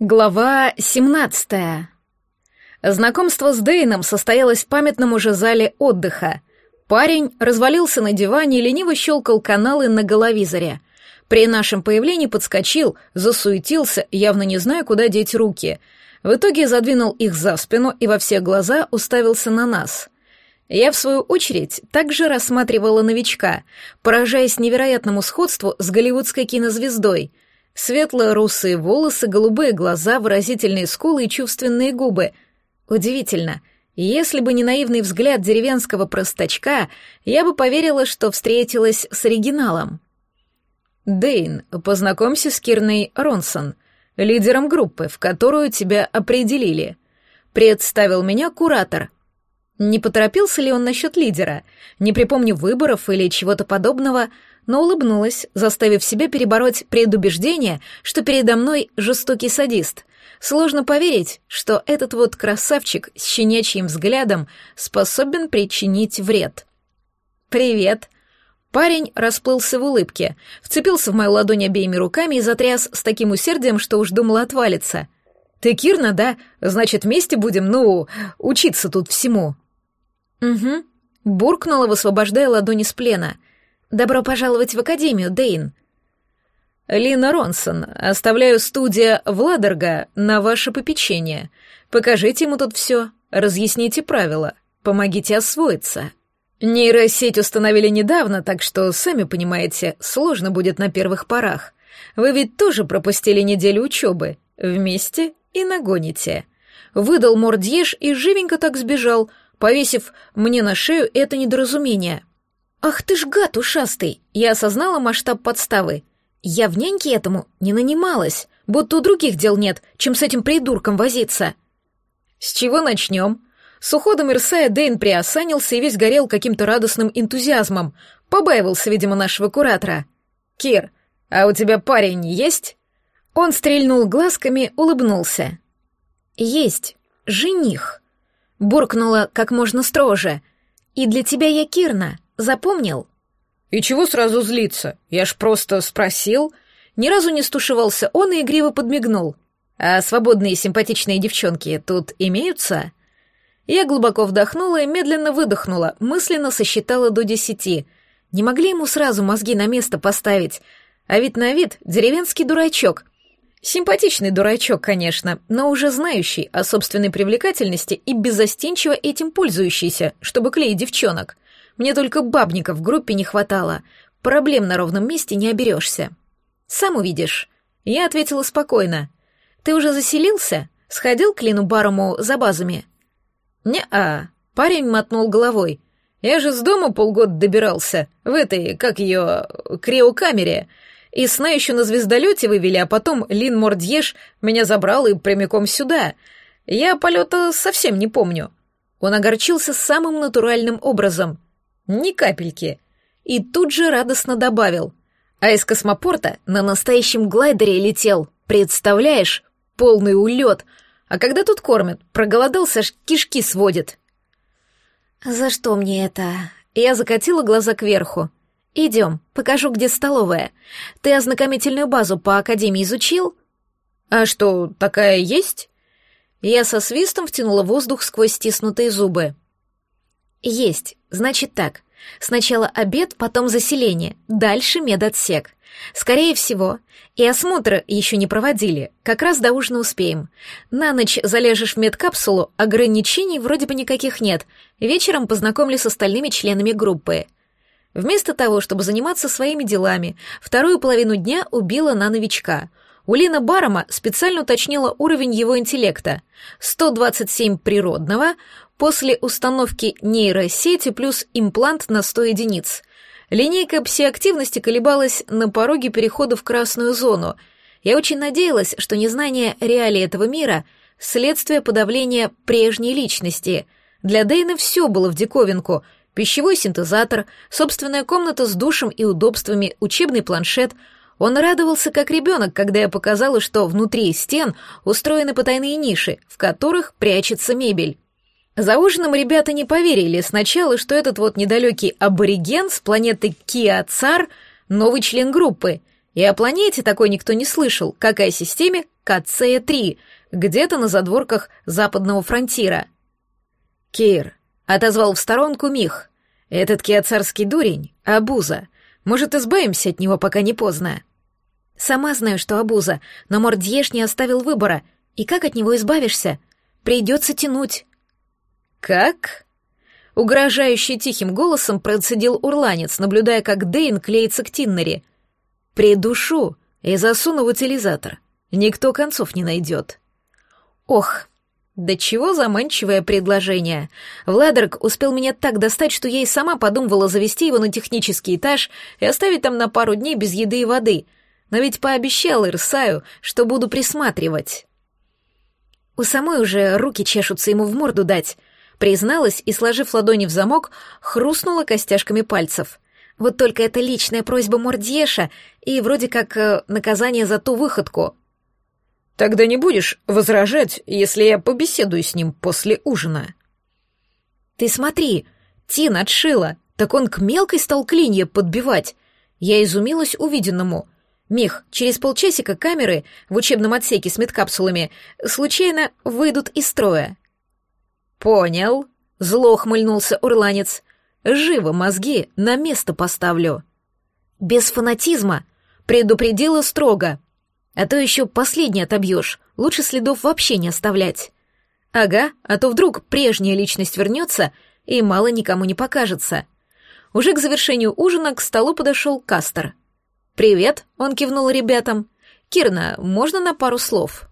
Глава 17. Знакомство с Дейном состоялось в памятном уже зале отдыха. Парень развалился на диване и лениво щелкал каналы на головизоре. При нашем появлении подскочил, засуетился, явно не зная, куда деть руки. В итоге задвинул их за спину и во все глаза уставился на нас. Я, в свою очередь, также рассматривала новичка, поражаясь невероятному сходству с голливудской кинозвездой — Светло-русые волосы, голубые глаза, выразительные скулы и чувственные губы. Удивительно. Если бы не наивный взгляд деревенского простачка, я бы поверила, что встретилась с оригиналом. Дейн, познакомься с Кирной Ронсон, лидером группы, в которую тебя определили. Представил меня куратор. Не поторопился ли он насчет лидера? Не припомню выборов или чего-то подобного, но улыбнулась, заставив себя перебороть предубеждение, что передо мной жестокий садист. Сложно поверить, что этот вот красавчик с щенячьим взглядом способен причинить вред. «Привет!» Парень расплылся в улыбке, вцепился в мою ладонь обеими руками и затряс с таким усердием, что уж думал отвалиться. «Ты Кирна, да? Значит, вместе будем, ну, учиться тут всему». «Угу», — буркнула, высвобождая ладони с плена — «Добро пожаловать в Академию, Дейн». «Лина Ронсон, оставляю студия Владерга на ваше попечение. Покажите ему тут все, разъясните правила, помогите освоиться». Нейросеть установили недавно, так что, сами понимаете, сложно будет на первых порах. Вы ведь тоже пропустили неделю учебы. Вместе и нагоните. Выдал мордьеж и живенько так сбежал, повесив мне на шею это недоразумение. «Ах ты ж гад ушастый!» Я осознала масштаб подставы. Я в няньке этому не нанималась, будто у других дел нет, чем с этим придурком возиться. «С чего начнем?» С уходом Ирсая Дейн приосанился и весь горел каким-то радостным энтузиазмом. Побаивался, видимо, нашего куратора. «Кир, а у тебя парень есть?» Он стрельнул глазками, улыбнулся. «Есть. Жених». Буркнула как можно строже. «И для тебя я Кирна. Запомнил?» «И чего сразу злиться? Я ж просто спросил». Ни разу не стушевался он и игриво подмигнул. «А свободные симпатичные девчонки тут имеются?» Я глубоко вдохнула и медленно выдохнула, мысленно сосчитала до десяти. Не могли ему сразу мозги на место поставить. А ведь на вид деревенский дурачок. Симпатичный дурачок, конечно, но уже знающий о собственной привлекательности и беззастенчиво этим пользующийся, чтобы клеить девчонок — мне только бабников в группе не хватало. Проблем на ровном месте не оберешься. Сам увидишь. Я ответила спокойно. Ты уже заселился? Сходил к Лину Барому за базами? Не-а. Парень мотнул головой. Я же с дома полгода добирался. В этой, как ее, криокамере. И сна еще на звездолете вывели, а потом Лин Мордьеш меня забрал и прямиком сюда. Я полета совсем не помню. Он огорчился самым натуральным образом. Ни капельки. И тут же радостно добавил. А из космопорта на настоящем глайдере летел. Представляешь? Полный улет. А когда тут кормят? Проголодался, аж кишки сводит. «За что мне это?» Я закатила глаза кверху. «Идем, покажу, где столовая. Ты ознакомительную базу по Академии изучил?» «А что, такая есть?» Я со свистом втянула воздух сквозь стиснутые зубы. «Есть. Значит так. Сначала обед, потом заселение, дальше медотсек. Скорее всего, и осмотр еще не проводили, как раз до ужина успеем. На ночь залежешь в медкапсулу, ограничений вроде бы никаких нет. Вечером познакомлю с остальными членами группы». Вместо того, чтобы заниматься своими делами, вторую половину дня убила на новичка — у Лина Барома специально уточнила уровень его интеллекта. 127 природного, после установки нейросети плюс имплант на 100 единиц. Линейка псиактивности колебалась на пороге перехода в красную зону. Я очень надеялась, что незнание реалий этого мира — следствие подавления прежней личности. Для Дейна все было в диковинку — пищевой синтезатор, собственная комната с душем и удобствами, учебный планшет — он радовался как ребенок, когда я показала, что внутри стен устроены потайные ниши, в которых прячется мебель. За ужином ребята не поверили сначала, что этот вот недалекий абориген с планеты Киа-Цар — новый член группы, и о планете такой никто не слышал, как и о системе, Кацея-3, где-то на задворках западного фронтира. «Кир», — отозвал в сторонку Мих, — «этот киоцарский дурень — обуза. Может, избавимся от него, пока не поздно?» «Сама знаю, что обуза, но Мордьеш не оставил выбора. И как от него избавишься? Придется тянуть». «Как?» Угрожающий тихим голосом процедил урланец, наблюдая, как Дейн клеится к Тиннери. «Придушу и засуну в утилизатор. Никто концов не найдет». «Ох, да чего заманчивое предложение. Владерк успел меня так достать, что я и сама подумывала завести его на технический этаж и оставить там на пару дней без еды и воды. Но ведь пообещал Ирсаю, что буду присматривать. У самой уже руки чешутся ему в морду дать, Призналась и, сложив ладони в замок, хрустнула костяшками пальцев. Вот только это личная просьба Мордьеша и вроде как э, наказание за ту выходку. «Тогда не будешь возражать, если я побеседую с ним после ужина?» «Ты смотри, Тин отшила, так он к мелкой стал клинья подбивать». Я изумилась увиденному. Мих, через полчасика камеры в учебном отсеке с медкапсулами случайно выйдут из строя. «Понял», — зло хмыльнулся урланец. «Живо мозги на место поставлю». «Без фанатизма», — предупредила строго. «А то еще последний отобьешь, лучше следов вообще не оставлять». «Ага, а то вдруг прежняя личность вернется и мало никому не покажется». Уже к завершению ужина к столу подошел Кастер. «Привет», — он кивнул ребятам. «Кирна, можно на пару слов?»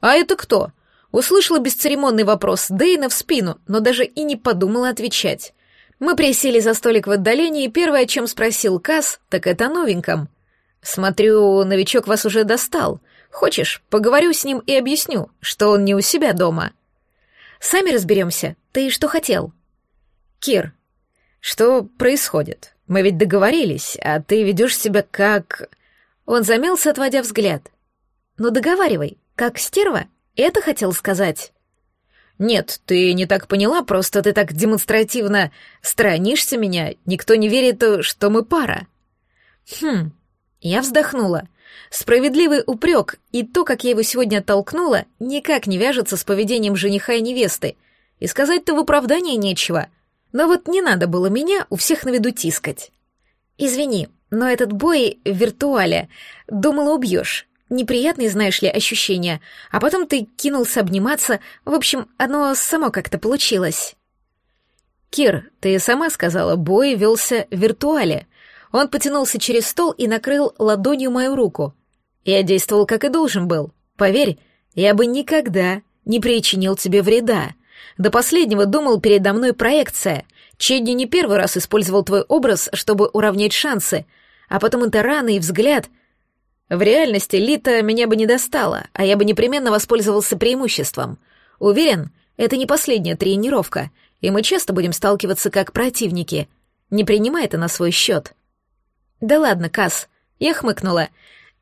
«А это кто?» Услышала бесцеремонный вопрос Дейна в спину, но даже и не подумала отвечать. Мы присели за столик в отдалении, и первое, о чем спросил Касс, так это о новеньком. «Смотрю, новичок вас уже достал. Хочешь, поговорю с ним и объясню, что он не у себя дома?» «Сами разберемся. Ты что хотел?» «Кир, что происходит? Мы ведь договорились, а ты ведешь себя как...» Он замялся, отводя взгляд. «Ну договаривай, как стерва?» Это хотел сказать? Нет, ты не так поняла, просто ты так демонстративно сторонишься меня, никто не верит, что мы пара. Хм, я вздохнула. Справедливый упрек и то, как я его сегодня оттолкнула, никак не вяжется с поведением жениха и невесты. И сказать-то в оправдании нечего. Но вот не надо было меня у всех на виду тискать. Извини, но этот бой в виртуале, думала, убьешь. Неприятные, знаешь ли, ощущения, а потом ты кинулся обниматься, в общем, оно само как-то получилось. Кир, ты сама сказала, бой велся в виртуале. Он потянулся через стол и накрыл ладонью мою руку. Я действовал, как и должен был. Поверь, я бы никогда не причинил тебе вреда. До последнего думал передо мной проекция. Чедни не первый раз использовал твой образ, чтобы уравнять шансы, а потом это раны и взгляд — в реальности Лита меня бы не достала, а я бы непременно воспользовался преимуществом. Уверен, это не последняя тренировка, и мы часто будем сталкиваться как противники. Не принимай это на свой счет. Да ладно, Кас, я хмыкнула.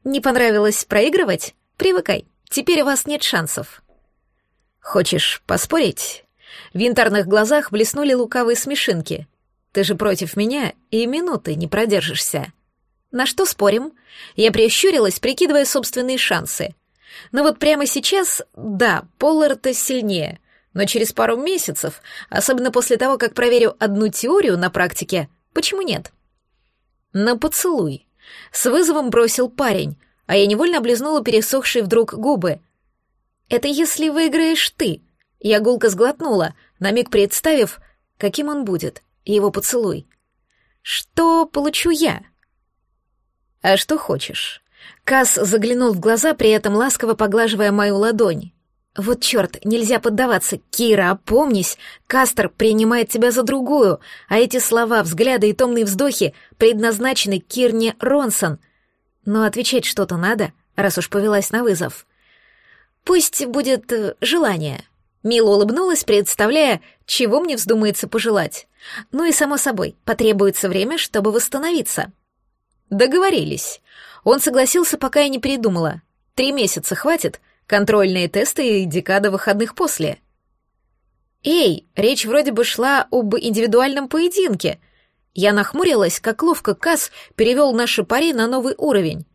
Не понравилось проигрывать? Привыкай, теперь у вас нет шансов. Хочешь поспорить? В янтарных глазах блеснули лукавые смешинки. Ты же против меня и минуты не продержишься. На что спорим? Я прищурилась, прикидывая собственные шансы. Но вот прямо сейчас, да, Поллард сильнее. Но через пару месяцев, особенно после того, как проверю одну теорию на практике, почему нет? На поцелуй. С вызовом бросил парень, а я невольно облизнула пересохшие вдруг губы. Это если выиграешь ты. Я гулко сглотнула, на миг представив, каким он будет, его поцелуй. Что получу я? «А что хочешь?» Кас заглянул в глаза, при этом ласково поглаживая мою ладонь. «Вот черт, нельзя поддаваться. Кира, опомнись. Кастер принимает тебя за другую, а эти слова, взгляды и томные вздохи предназначены Кирне Ронсон. Но отвечать что-то надо, раз уж повелась на вызов. Пусть будет э, желание». Мила улыбнулась, представляя, чего мне вздумается пожелать. Ну и, само собой, потребуется время, чтобы восстановиться. Договорились. Он согласился, пока я не передумала. Три месяца хватит, контрольные тесты и декада выходных после. Эй, речь вроде бы шла об индивидуальном поединке. Я нахмурилась, как ловко Касс перевел наши пари на новый уровень.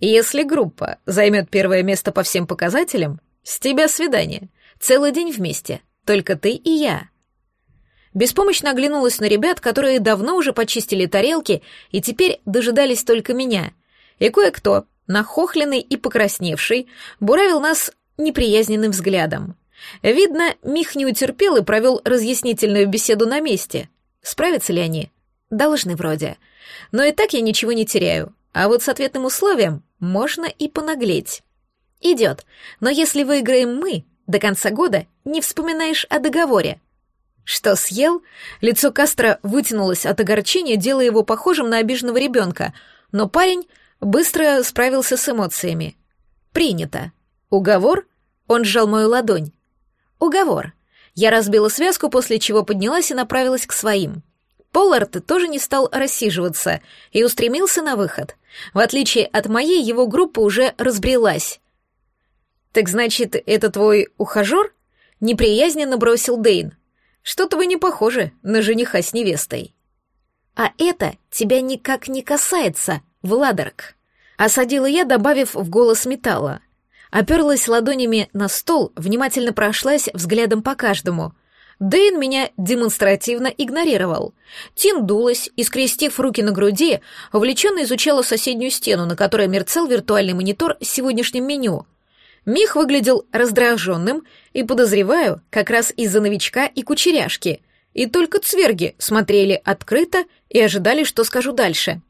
Если группа займет первое место по всем показателям, с тебя свидание. Целый день вместе, только ты и я. Беспомощно оглянулась на ребят, которые давно уже почистили тарелки и теперь дожидались только меня. И кое-кто, нахохленный и покрасневший, буравил нас неприязненным взглядом. Видно, Мих не утерпел и провел разъяснительную беседу на месте. Справятся ли они? Должны вроде. Но и так я ничего не теряю. А вот с ответным условием можно и понаглеть. Идет. Но если выиграем мы, до конца года не вспоминаешь о договоре. Что съел? Лицо Кастро вытянулось от огорчения, делая его похожим на обиженного ребенка, но парень быстро справился с эмоциями. Принято. Уговор? Он сжал мою ладонь. Уговор. Я разбила связку, после чего поднялась и направилась к своим. Поллард тоже не стал рассиживаться и устремился на выход. В отличие от моей, его группа уже разбрелась. «Так значит, это твой ухажер?» — неприязненно бросил Дейн. Что-то вы не похожи на жениха с невестой. А это тебя никак не касается, Владарк. Осадила я, добавив в голос металла. Оперлась ладонями на стол, внимательно прошлась взглядом по каждому. Дэйн меня демонстративно игнорировал. Тин дулась и, скрестив руки на груди, увлеченно изучала соседнюю стену, на которой мерцал виртуальный монитор с сегодняшним меню — Мих выглядел раздраженным и, подозреваю, как раз из-за новичка и кучеряшки. И только цверги смотрели открыто и ожидали, что скажу дальше.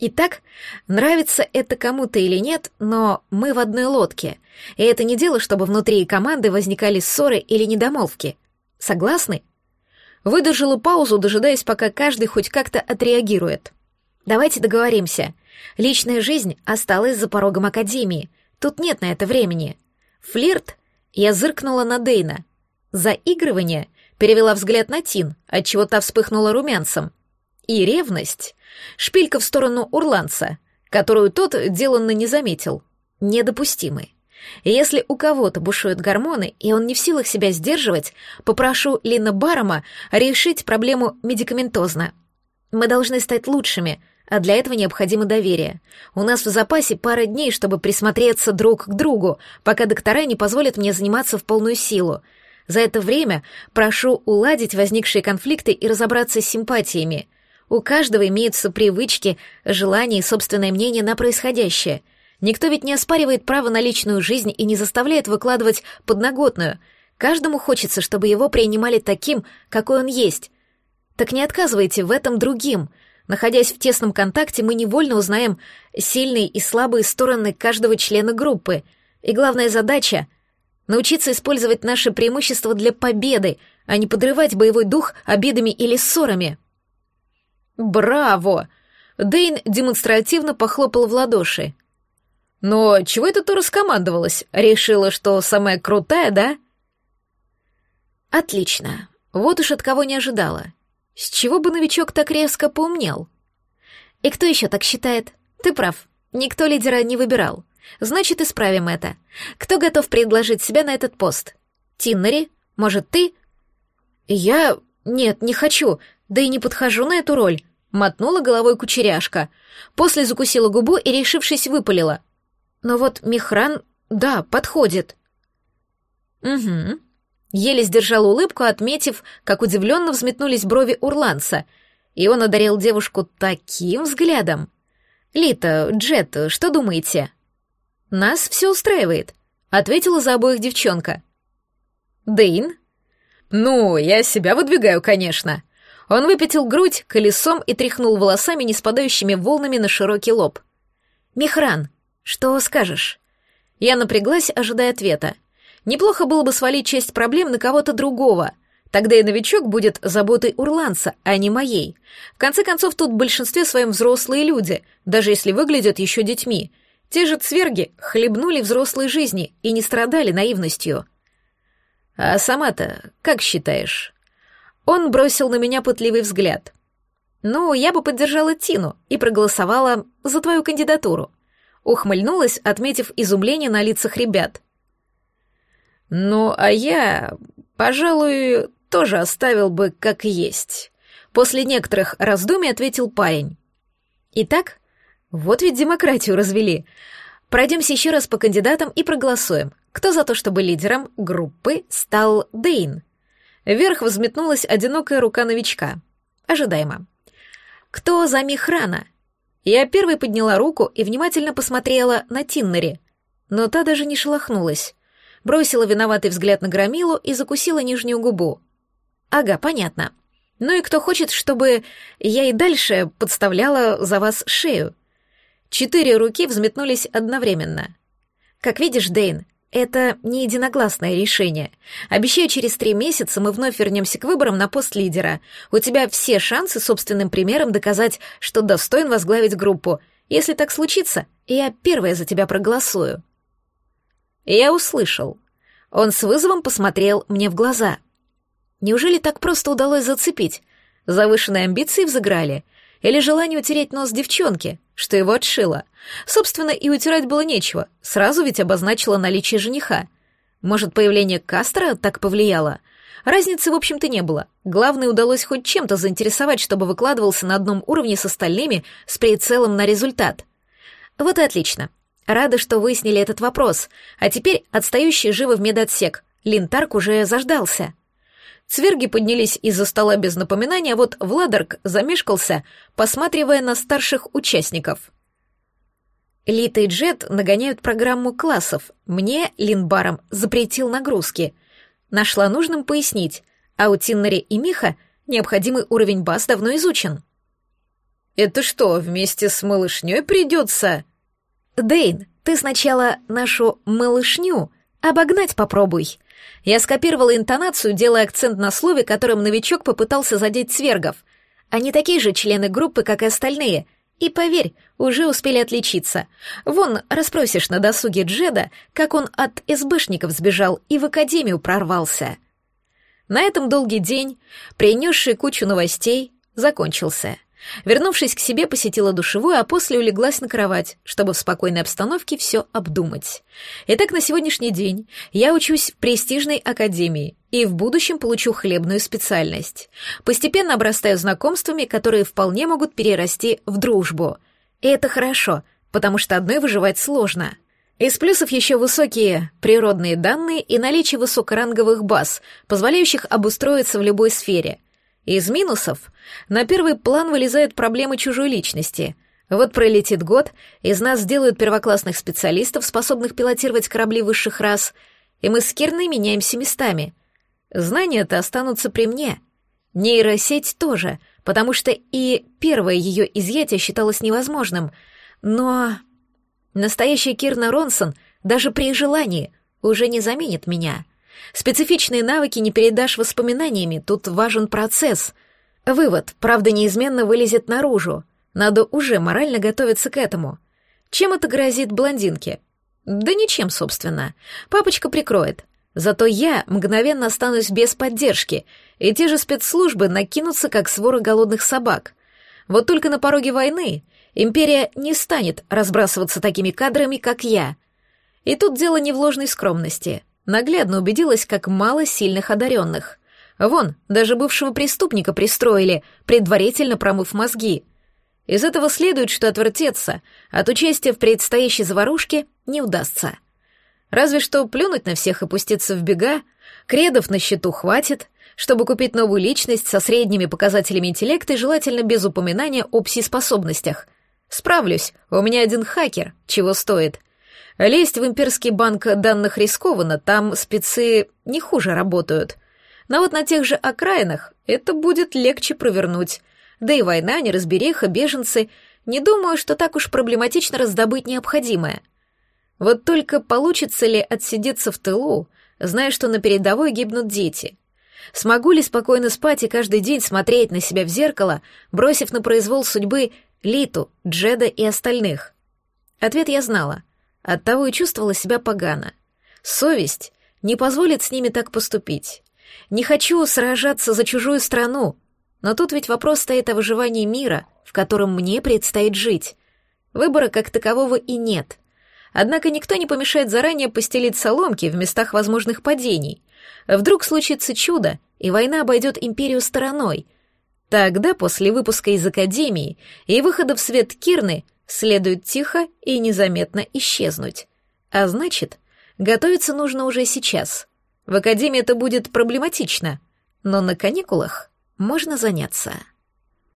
Итак, нравится это кому-то или нет, но мы в одной лодке, и это не дело, чтобы внутри команды возникали ссоры или недомолвки. Согласны? Выдержала паузу, дожидаясь, пока каждый хоть как-то отреагирует. Давайте договоримся. Личная жизнь осталась за порогом Академии — Тут нет на это времени. Флирт? Я зыркнула на Дейна. Заигрывание? Перевела взгляд на Тин, отчего та вспыхнула румянцем. И ревность? Шпилька в сторону урланца, которую тот деланно не заметил. Недопустимы. Если у кого-то бушуют гормоны, и он не в силах себя сдерживать, попрошу Лина Барома решить проблему медикаментозно. Мы должны стать лучшими, а для этого необходимо доверие. У нас в запасе пара дней, чтобы присмотреться друг к другу, пока доктора не позволят мне заниматься в полную силу. За это время прошу уладить возникшие конфликты и разобраться с симпатиями. У каждого имеются привычки, желания и собственное мнение на происходящее. Никто ведь не оспаривает право на личную жизнь и не заставляет выкладывать подноготную. Каждому хочется, чтобы его принимали таким, какой он есть. Так не отказывайте в этом другим — Находясь в тесном контакте, мы невольно узнаем сильные и слабые стороны каждого члена группы. И главная задача — научиться использовать наши преимущества для победы, а не подрывать боевой дух обидами или ссорами. «Браво!» Дейн демонстративно похлопал в ладоши. «Но чего это ты раскомандовалась? Решила, что самая крутая, да?» «Отлично. Вот уж от кого не ожидала. С чего бы новичок так резко поумнел? И кто еще так считает? Ты прав. Никто лидера не выбирал. Значит, исправим это. Кто готов предложить себя на этот пост? Тиннери? Может, ты? Я... Нет, не хочу. Да и не подхожу на эту роль. Мотнула головой кучеряшка. После закусила губу и, решившись, выпалила. Но вот Михран, да, подходит. Угу. Еле сдержал улыбку, отметив, как удивленно взметнулись брови урланца, и он одарил девушку таким взглядом. «Лита, Джет, что думаете?» «Нас все устраивает», — ответила за обоих девчонка. «Дейн?» «Ну, я себя выдвигаю, конечно». Он выпятил грудь колесом и тряхнул волосами, не спадающими волнами на широкий лоб. «Михран, что скажешь?» Я напряглась, ожидая ответа. Неплохо было бы свалить часть проблем на кого-то другого. Тогда и новичок будет заботой урланца, а не моей. В конце концов, тут в большинстве своем взрослые люди, даже если выглядят еще детьми. Те же цверги хлебнули взрослой жизни и не страдали наивностью. А сама-то как считаешь? Он бросил на меня пытливый взгляд. Ну, я бы поддержала Тину и проголосовала за твою кандидатуру. Ухмыльнулась, отметив изумление на лицах ребят. Ну, а я, пожалуй, тоже оставил бы как есть. После некоторых раздумий ответил парень. Итак, Вот ведь демократию развели. Пройдемся еще раз по кандидатам и проголосуем. Кто за то, чтобы лидером группы стал Дейн? Вверх взметнулась одинокая рука новичка. Ожидаемо. Кто за Михрана? Я первой подняла руку и внимательно посмотрела на Тиннери, но та даже не шелохнулась. Бросила виноватый взгляд на Громилу и закусила нижнюю губу. Ага, понятно. Ну и кто хочет, чтобы я и дальше подставляла за вас шею? Четыре руки взметнулись одновременно. Как видишь, Дейн, это не единогласное решение. Обещаю, через три месяца мы вновь вернемся к выборам на пост лидера. У тебя все шансы собственным примером доказать, что достоин возглавить группу. Если так случится, я первая за тебя проголосую. Я услышал. Он с вызовом посмотрел мне в глаза. Неужели так просто удалось зацепить? Завышенные амбиции взыграли — или желание утереть нос девчонки, что его отшило. Собственно, и утирать было нечего, сразу ведь обозначила наличие жениха. Может, появление Кастера так повлияло? Разницы, в общем-то, не было. Главное, удалось хоть чем-то заинтересовать, чтобы выкладывался на одном уровне с остальными с прицелом на результат. Вот и отлично. Рада, что выяснили этот вопрос. А теперь отстающий живо в медотсек. Линтарк уже заждался. Цверги поднялись из-за стола без напоминания, а вот Владарк замешкался, посматривая на старших участников. Лита и Джет нагоняют программу классов. Мне, Линбаром, запретил нагрузки. Нашла нужным пояснить, а у Тиннери и Миха необходимый уровень баз давно изучен. «Это что, вместе с малышней придется?» «Дейн, ты сначала нашу малышню обогнать попробуй», я скопировала интонацию, делая акцент на слове, которым новичок попытался задеть свергов. Они такие же члены группы, как и остальные. И поверь, уже успели отличиться. Вон, расспросишь на досуге Джеда, как он от СБшников сбежал и в академию прорвался. На этом долгий день, принесший кучу новостей, закончился. Вернувшись к себе, посетила душевую, а после улеглась на кровать, чтобы в спокойной обстановке все обдумать. Итак, на сегодняшний день я учусь в престижной академии и в будущем получу хлебную специальность. Постепенно обрастаю знакомствами, которые вполне могут перерасти в дружбу. И это хорошо, потому что одной выживать сложно. Из плюсов еще высокие природные данные и наличие высокоранговых баз, позволяющих обустроиться в любой сфере — из минусов на первый план вылезают проблемы чужой личности. Вот пролетит год, из нас сделают первоклассных специалистов, способных пилотировать корабли высших рас, и мы с Кирной меняемся местами. Знания-то останутся при мне. Нейросеть тоже, потому что и первое ее изъятие считалось невозможным. Но настоящая Кирна Ронсон даже при желании уже не заменит меня. Специфичные навыки не передашь воспоминаниями, тут важен процесс. Вывод, правда, неизменно вылезет наружу. Надо уже морально готовиться к этому. Чем это грозит блондинке? Да ничем, собственно. Папочка прикроет. Зато я мгновенно останусь без поддержки, и те же спецслужбы накинутся, как свора голодных собак. Вот только на пороге войны империя не станет разбрасываться такими кадрами, как я. И тут дело не в ложной скромности наглядно убедилась, как мало сильных одаренных. Вон, даже бывшего преступника пристроили, предварительно промыв мозги. Из этого следует, что отвертеться от участия в предстоящей заварушке не удастся. Разве что плюнуть на всех и пуститься в бега, кредов на счету хватит, чтобы купить новую личность со средними показателями интеллекта и желательно без упоминания о пси-способностях. Справлюсь, у меня один хакер, чего стоит — Лезть в имперский банк данных рискованно, там спецы не хуже работают. Но вот на тех же окраинах это будет легче провернуть. Да и война, неразбериха, беженцы. Не думаю, что так уж проблематично раздобыть необходимое. Вот только получится ли отсидеться в тылу, зная, что на передовой гибнут дети? Смогу ли спокойно спать и каждый день смотреть на себя в зеркало, бросив на произвол судьбы Литу, Джеда и остальных? Ответ я знала. Оттого и чувствовала себя погано. Совесть не позволит с ними так поступить. Не хочу сражаться за чужую страну, но тут ведь вопрос стоит о выживании мира, в котором мне предстоит жить. Выбора как такового и нет. Однако никто не помешает заранее постелить соломки в местах возможных падений. Вдруг случится чудо, и война обойдет империю стороной. Тогда, после выпуска из Академии и выхода в свет Кирны, Следует тихо и незаметно исчезнуть. А значит, готовиться нужно уже сейчас. В академии это будет проблематично, но на каникулах можно заняться.